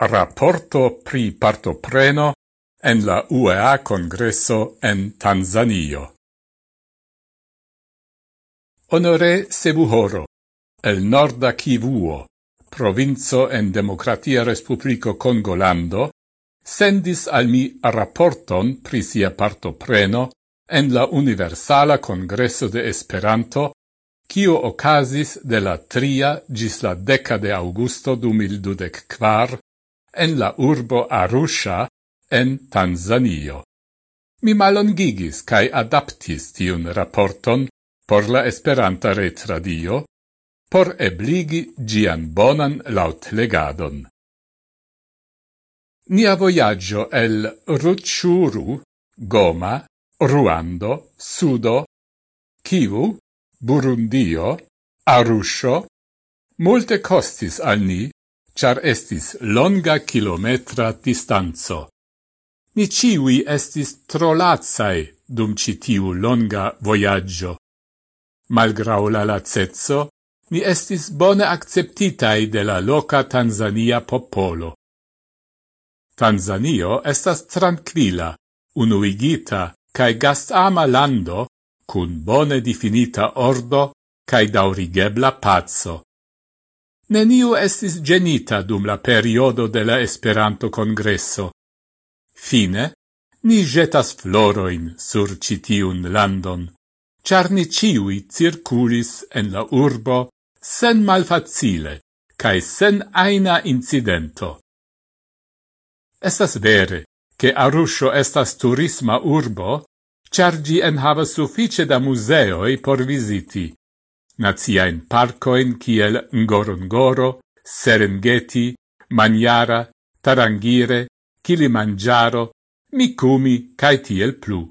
Rapporto pri partopreno en la UEA Congresso en Tanzanio. Honore Sebuhoro, el norda Kivuo, provinzo en Democratia Respublico Congolando, sendis al mi rapporton pri sia partopreno en la Universala Congresso de Esperanto, Cio ocasis de la tria gis la deca de augusto du mildudec quar en la urbo Arusha en Tanzanio. Mi malongigis cae adaptis tiun raporton por la Esperanta retradio, por ebligi gian bonan laut legadon. Nia voyaggio el Rutshuru, Goma, Ruando, Sudo, Kivu, Burundio, Arusho, multe costis al ni, char estis longa kilometra distanzo. Ni ciui estis trolazai dum citiu longa voyaggio. Malgrau la lazzezzo, ni estis bone acceptitai de la loca Tanzania popolo. Tanzanio estas tranquila, unuigita cae gastama lando cun bone definita ordo cae daurigebla pazzo neniu estis genita dum la periodo de la Esperanto-Congresso. Fine, ni jetas floroin sur citiun landon, char ni ciui circulis en la urbo sen malfacile, cae sen aina incidento. Estas vere, che Arusho estas turisma urbo, char gi enhavas suffice da museoi por visiti, naziaen parcoin kiel Ngorongoro, Serengeti, Maniara, Tarangire, Kilimanjaro, Mikumi cae tiel plu.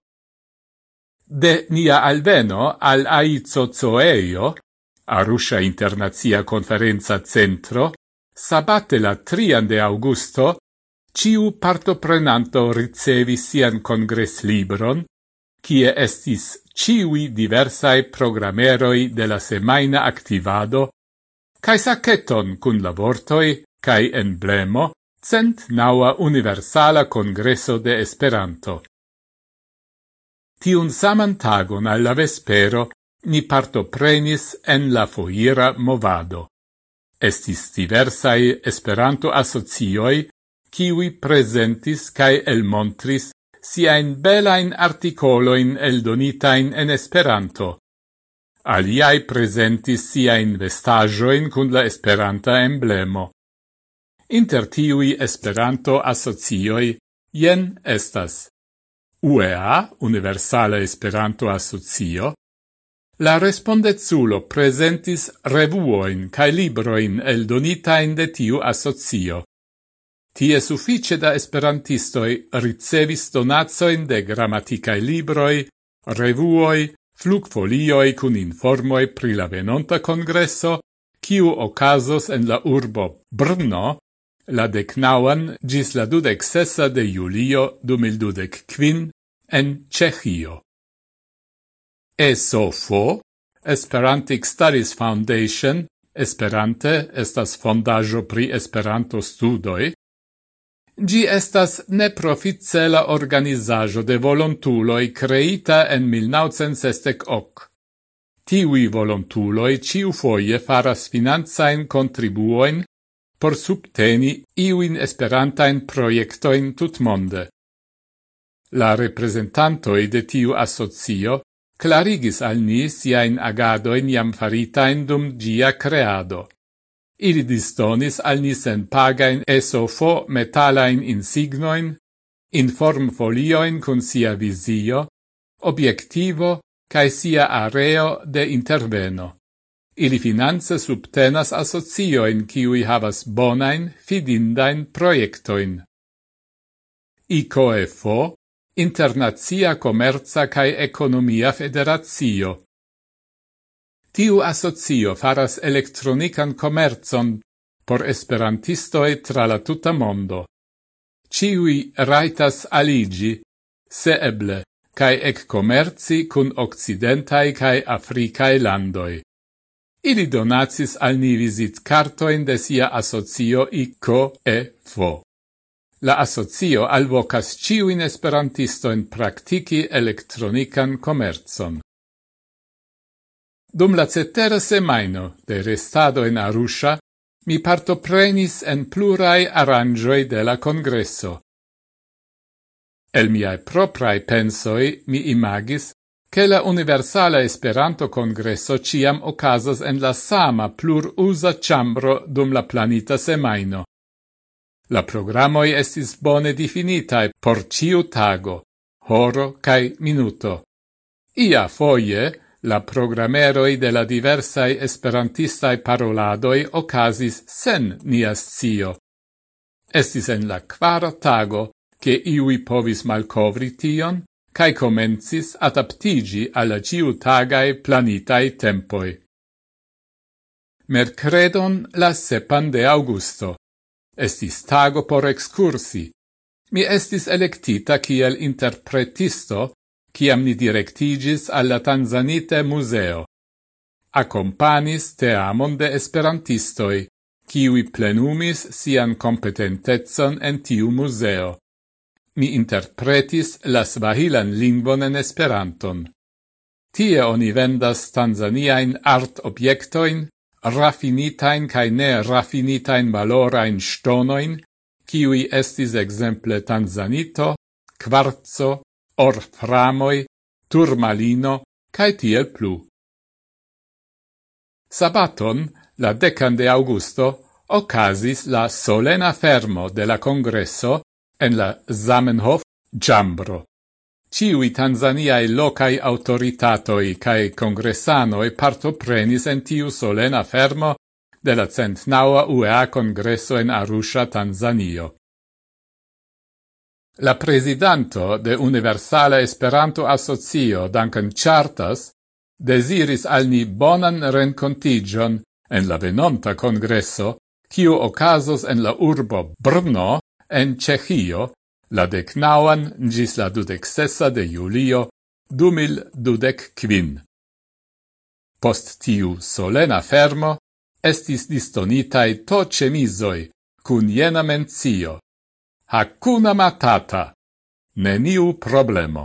De nia alveno al Aizo Zoeio, Arusha Internazia Conferenza Centro, sabate la 3 de augusto, ciu partoprenanto ricevi sian congress libron, kie estis ciui diversae programeroi de la semaina activado, cae saceton cun labortoi cae emblemo cent naua universala congreso de Esperanto. Tiun saman tagon alla vespero ni partoprenis en la foira movado. Estis diversae Esperanto asocioi, kiwi presentis cae elmontris sia siain belain articoloin eldonitain en Esperanto. Aliai presentis siain vestagioin cun la Esperanta emblemo. Inter tiui Esperanto asocioi jen estas UEA, Universale Esperanto Asocio, la respondezulo presentis revuoin cae libroin eldonitain de tiu asocio. Tie suffice da esperantistoi ricevis donazoin de grammaticae libroi, revuoi, flugfolioi cun informoi pri la venonta congresso, kiu ocasos en la urbo Brno, la decnauan gis la dudec sessa de julio dumildudec quin en Cechio. ESOFO, Esperantic Studies Foundation, Esperante estas fondajo pri Esperanto studoi, Gi estas neprofitcela organizajo de volontuloi creita en 1968. Tiui volontuloi ciu foie faras finanzain contribuoin por subteni iuin esperantain proiectoin tutmonde. La representantoi de tiu associo clarigis al ni siain agadoin jam faritain dum gia creado. Ili distonis al ni sen pagain esofo metalain insignoin, informfolioin cun sia visio, obiectivo cae sia areo de interveno. Ili finanze subtenas asocioin ciui havas bonain, fidindain proiectoin. ICOFO, Internazia Comerza cae Economia Federazio, Tiu asocio faras elektronikan komercon por esperantistoi tra la tuta mondo. Ciui raitas aligi, se eble, cae ec comerci cun occidentai cae africae landoi. Ili donatis al ni visit cartoin de sia asocio ICO e FO. La asocio alvocas ciuin esperantistoin practici elektronikan commerzon. Dum la cetera semaino de restado in Arusha, mi partoprenis en plurai aranjoi de la congresso. El miai proprai pensoi mi imagis che la Universala Esperanto Congresso ciam ocasas en la sama plur usa chambro dum la planita semaino. La programoi estis bone definitae por ciu tago, horo cae minuto. Ia foie, la programeroi de la diversai esperantistai paroladoi ocasis sen nias scio. Estis en la quara tago, che iui povis malcovri tion, cae comencis adaptigi alla ciu tagae planitai tempoi. Mercredon la sepan de augusto. Estis tago por excursi. Mi estis electita kiel interpretisto ciam ni directigis alla Tanzanite Museo. Accompanis teamon de esperantistoi, kiwi plenumis sian competentezon en tiu museo. Mi interpretis la svahilan lingvon en esperanton. Tie oni vendas tanzaniain art objektoin, raffinitain cae ne raffinitain valorain stonoin, kiwi estis exemple tanzanito, quarzo, orframoi, turmalino, cae tiel plu. Sabaton, la decan de augusto, ocasis la solena fermo de la congresso en la Zamenhof Giambro. Ciui Tanzaniae locai autoritatoi cae congressanoi partoprenis en tiu solena fermo de la centnaua UEA congresso en Arusha, Tanzanio. La presidanto de Universala Esperanto Asocio Duncan Chartas, desiris al ni bonan rencontigion en la venonta congresso, kiu ocasos en la urbo Brno en Cechio, la decnauan gis la dudexessa de Julio, du mil dudec quin. Post tiu solena fermo, estis distonitai to cemisoi, cun jena menzio, Hakuna Matata. Neniu problemo.